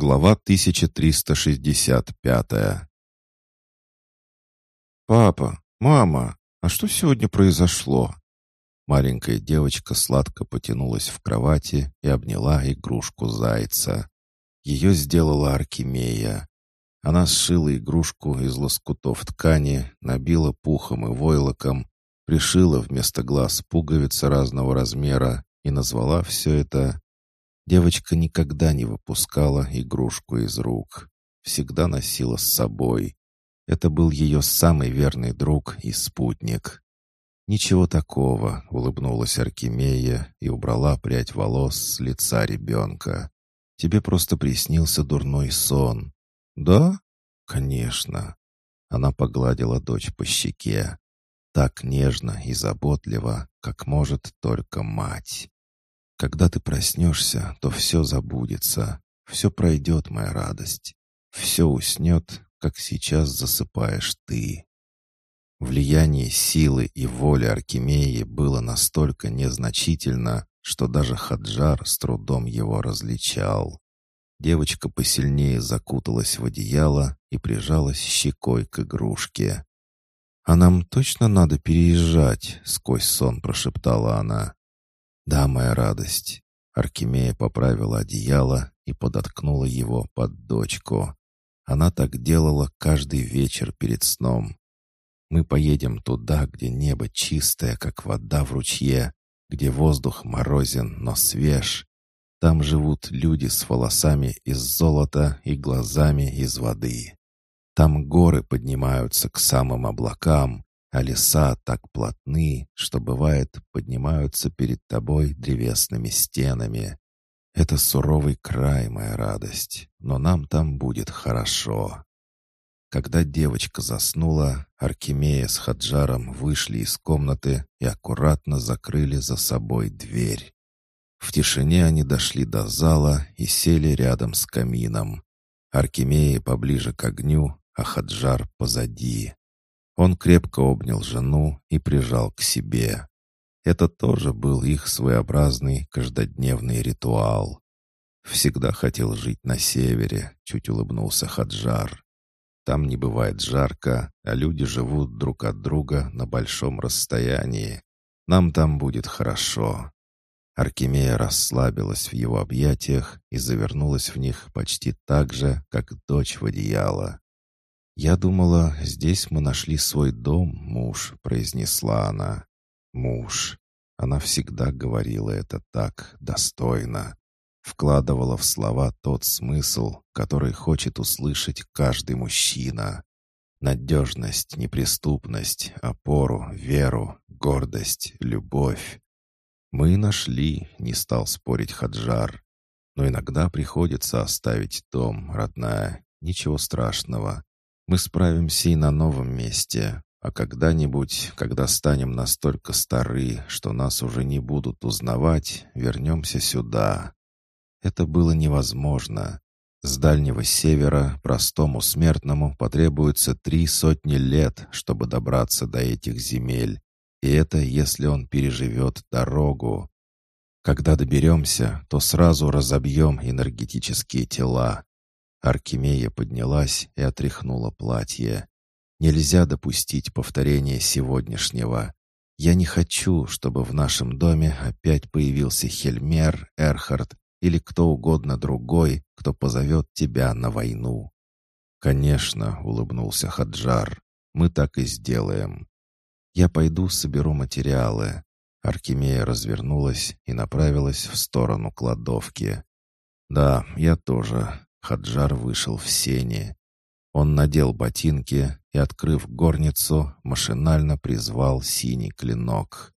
Глава 1365 «Папа, мама, а что сегодня произошло?» Маленькая девочка сладко потянулась в кровати и обняла игрушку зайца. Ее сделала Аркемия. Она сшила игрушку из лоскутов ткани, набила пухом и войлоком, пришила вместо глаз пуговицы разного размера и назвала все это Девочка никогда не выпускала игрушку из рук. Всегда носила с собой. Это был ее самый верный друг и спутник. «Ничего такого», — улыбнулась Аркемия и убрала прядь волос с лица ребенка. «Тебе просто приснился дурной сон». «Да?» «Конечно». Она погладила дочь по щеке. Так нежно и заботливо, как может только мать. Когда ты проснешься, то все забудется, все пройдет, моя радость. Все уснет, как сейчас засыпаешь ты. Влияние силы и воли Аркемии было настолько незначительно, что даже Хаджар с трудом его различал. Девочка посильнее закуталась в одеяло и прижалась щекой к игрушке. «А нам точно надо переезжать?» — сквозь сон прошептала она. «Да, моя радость». Аркемия поправила одеяло и подоткнула его под дочку. Она так делала каждый вечер перед сном. Мы поедем туда, где небо чистое, как вода в ручье, где воздух морозен, но свеж. Там живут люди с волосами из золота и глазами из воды. Там горы поднимаются к самым облакам, а леса так плотны, что, бывает, поднимаются перед тобой древесными стенами. Это суровый край, моя радость, но нам там будет хорошо. Когда девочка заснула, Аркемия с Хаджаром вышли из комнаты и аккуратно закрыли за собой дверь. В тишине они дошли до зала и сели рядом с камином. Аркемия поближе к огню, а Хаджар позади. Он крепко обнял жену и прижал к себе. Это тоже был их своеобразный каждодневный ритуал. «Всегда хотел жить на севере», — чуть улыбнулся Хаджар. «Там не бывает жарко, а люди живут друг от друга на большом расстоянии. Нам там будет хорошо». Аркемия расслабилась в его объятиях и завернулась в них почти так же, как дочь в одеяло. «Я думала, здесь мы нашли свой дом, муж», — произнесла она. «Муж». Она всегда говорила это так, достойно. Вкладывала в слова тот смысл, который хочет услышать каждый мужчина. Надежность, неприступность, опору, веру, гордость, любовь. «Мы нашли», — не стал спорить Хаджар. «Но иногда приходится оставить дом, родная. Ничего страшного. Мы справимся и на новом месте, а когда-нибудь, когда станем настолько стары, что нас уже не будут узнавать, вернемся сюда. Это было невозможно. С дальнего севера простому смертному потребуется три сотни лет, чтобы добраться до этих земель. И это если он переживет дорогу. Когда доберемся, то сразу разобьем энергетические тела, Аркемия поднялась и отряхнула платье. «Нельзя допустить повторения сегодняшнего. Я не хочу, чтобы в нашем доме опять появился Хельмер, Эрхард или кто угодно другой, кто позовет тебя на войну». «Конечно», — улыбнулся Хаджар, — «мы так и сделаем». «Я пойду соберу материалы». Аркемия развернулась и направилась в сторону кладовки. «Да, я тоже. Хаджар вышел в сене. Он надел ботинки и, открыв горницу, машинально призвал синий клинок.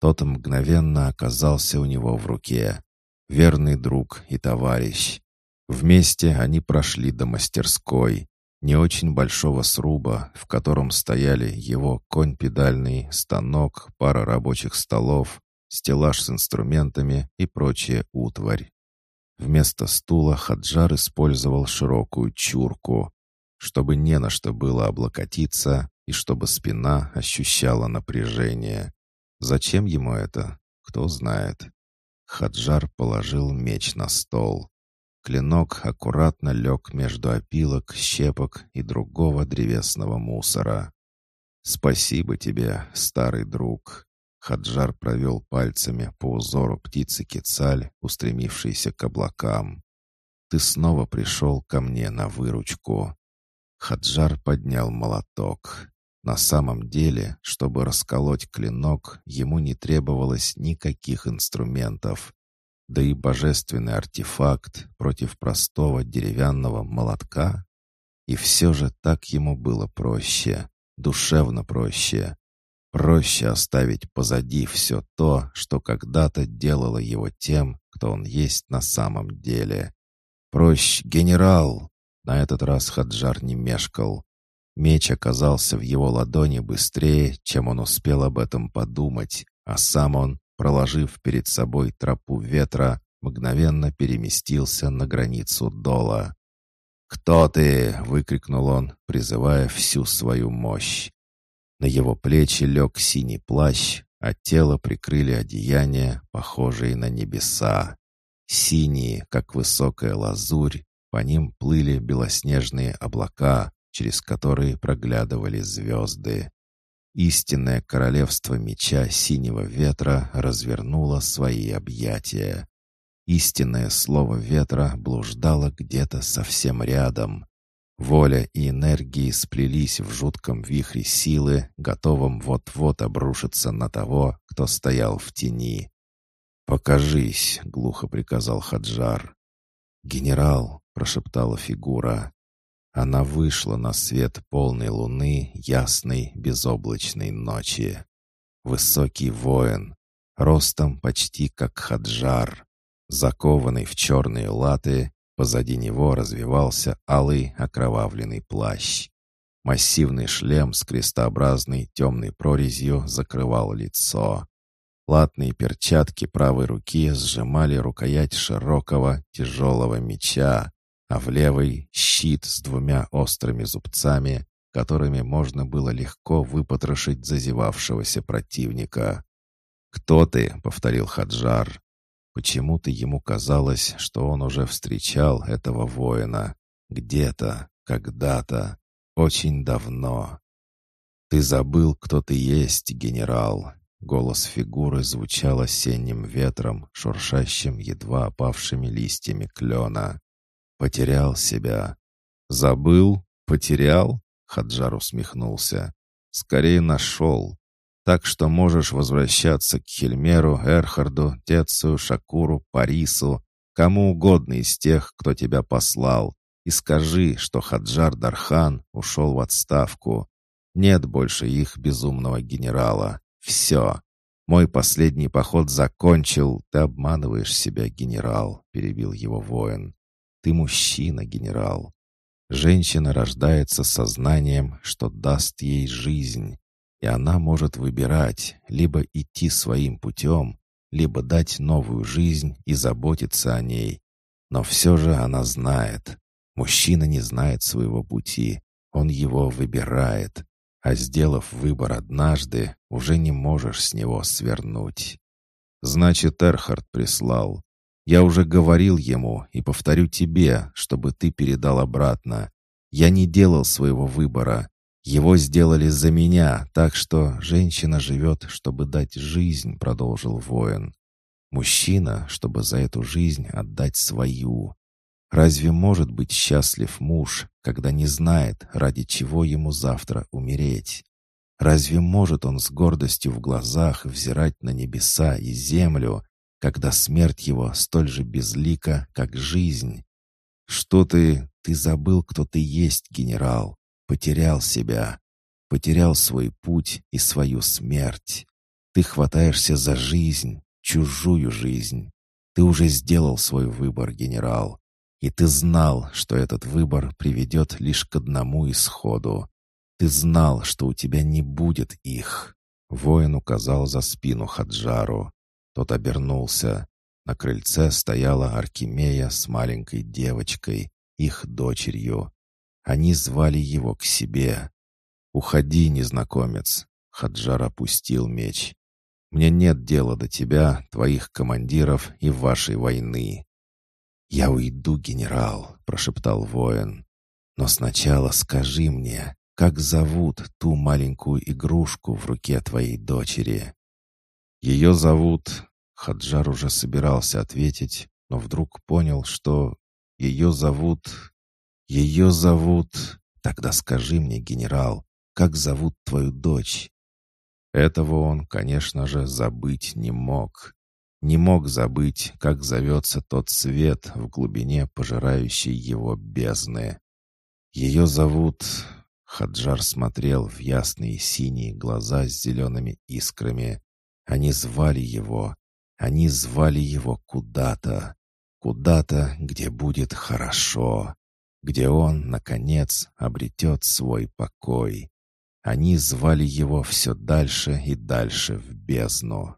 Тот мгновенно оказался у него в руке. Верный друг и товарищ. Вместе они прошли до мастерской, не очень большого сруба, в котором стояли его конь педальный, станок, пара рабочих столов, стеллаж с инструментами и прочая утварь. Вместо стула Хаджар использовал широкую чурку, чтобы не на что было облокотиться и чтобы спина ощущала напряжение. Зачем ему это? Кто знает. Хаджар положил меч на стол. клинок аккуратно лег между опилок, щепок и другого древесного мусора. «Спасибо тебе, старый друг!» Хаджар провел пальцами по узору птицы Кецаль, устремившейся к облакам. «Ты снова пришел ко мне на выручку». Хаджар поднял молоток. На самом деле, чтобы расколоть клинок, ему не требовалось никаких инструментов. Да и божественный артефакт против простого деревянного молотка. И все же так ему было проще, душевно проще. Проще оставить позади все то, что когда-то делало его тем, кто он есть на самом деле. «Проще, генерал!» На этот раз Хаджар не мешкал. Меч оказался в его ладони быстрее, чем он успел об этом подумать, а сам он, проложив перед собой тропу ветра, мгновенно переместился на границу дола. «Кто ты?» — выкрикнул он, призывая всю свою мощь. На его плечи лег синий плащ, а тело прикрыли одеяния, похожие на небеса. Синие, как высокая лазурь, по ним плыли белоснежные облака, через которые проглядывали звезды. Истинное королевство меча синего ветра развернуло свои объятия. Истинное слово ветра блуждало где-то совсем рядом, Воля и энергии сплелись в жутком вихре силы, готовом вот-вот обрушиться на того, кто стоял в тени. «Покажись», — глухо приказал Хаджар. «Генерал», — прошептала фигура. Она вышла на свет полной луны ясной безоблачной ночи. Высокий воин, ростом почти как Хаджар, закованный в черные латы Позади него развивался алый окровавленный плащ. Массивный шлем с крестообразной темной прорезью закрывал лицо. Латные перчатки правой руки сжимали рукоять широкого тяжелого меча, а в левой — щит с двумя острыми зубцами, которыми можно было легко выпотрошить зазевавшегося противника. «Кто ты?» — повторил Хаджар. Почему-то ему казалось, что он уже встречал этого воина. Где-то, когда-то, очень давно. «Ты забыл, кто ты есть, генерал!» Голос фигуры звучал осенним ветром, шуршащим едва опавшими листьями клена. «Потерял себя». «Забыл? Потерял?» Хаджар усмехнулся. «Скорее нашел. Так что можешь возвращаться к Хельмеру, Эрхарду, Тецию, Шакуру, Парису, кому угодно из тех, кто тебя послал, и скажи, что Хаджар Дархан ушел в отставку. Нет больше их безумного генерала. Все. Мой последний поход закончил. Ты обманываешь себя, генерал, перебил его воин. Ты мужчина, генерал. Женщина рождается сознанием, что даст ей жизнь и она может выбирать либо идти своим путем, либо дать новую жизнь и заботиться о ней. Но все же она знает. Мужчина не знает своего пути, он его выбирает, а сделав выбор однажды, уже не можешь с него свернуть. Значит, Эрхард прислал. Я уже говорил ему и повторю тебе, чтобы ты передал обратно. Я не делал своего выбора, его сделали за меня, так что женщина живет, чтобы дать жизнь, продолжил воин. Мужчина, чтобы за эту жизнь отдать свою. Разве может быть счастлив муж, когда не знает, ради чего ему завтра умереть? Разве может он с гордостью в глазах взирать на небеса и землю, когда смерть его столь же безлика, как жизнь? Что ты... Ты забыл, кто ты есть, генерал. Потерял себя, потерял свой путь и свою смерть. Ты хватаешься за жизнь, чужую жизнь. Ты уже сделал свой выбор, генерал. И ты знал, что этот выбор приведет лишь к одному исходу. Ты знал, что у тебя не будет их. Воин указал за спину Хаджару. Тот обернулся. На крыльце стояла Аркемия с маленькой девочкой, их дочерью. Они звали его к себе. «Уходи, незнакомец!» Хаджар опустил меч. «Мне нет дела до тебя, твоих командиров и вашей войны». «Я уйду, генерал», — прошептал воин. «Но сначала скажи мне, как зовут ту маленькую игрушку в руке твоей дочери?» «Ее зовут...» Хаджар уже собирался ответить, но вдруг понял, что ее зовут... Ее зовут... Тогда скажи мне, генерал, как зовут твою дочь?» Этого он, конечно же, забыть не мог. Не мог забыть, как зовется тот свет в глубине пожирающей его бездны. Ее зовут... Хаджар смотрел в ясные синие глаза с зелеными искрами. Они звали его. Они звали его куда-то. Куда-то, где будет хорошо. Где он, наконец, обретет свой покой. Они звали его все дальше и дальше в бездну.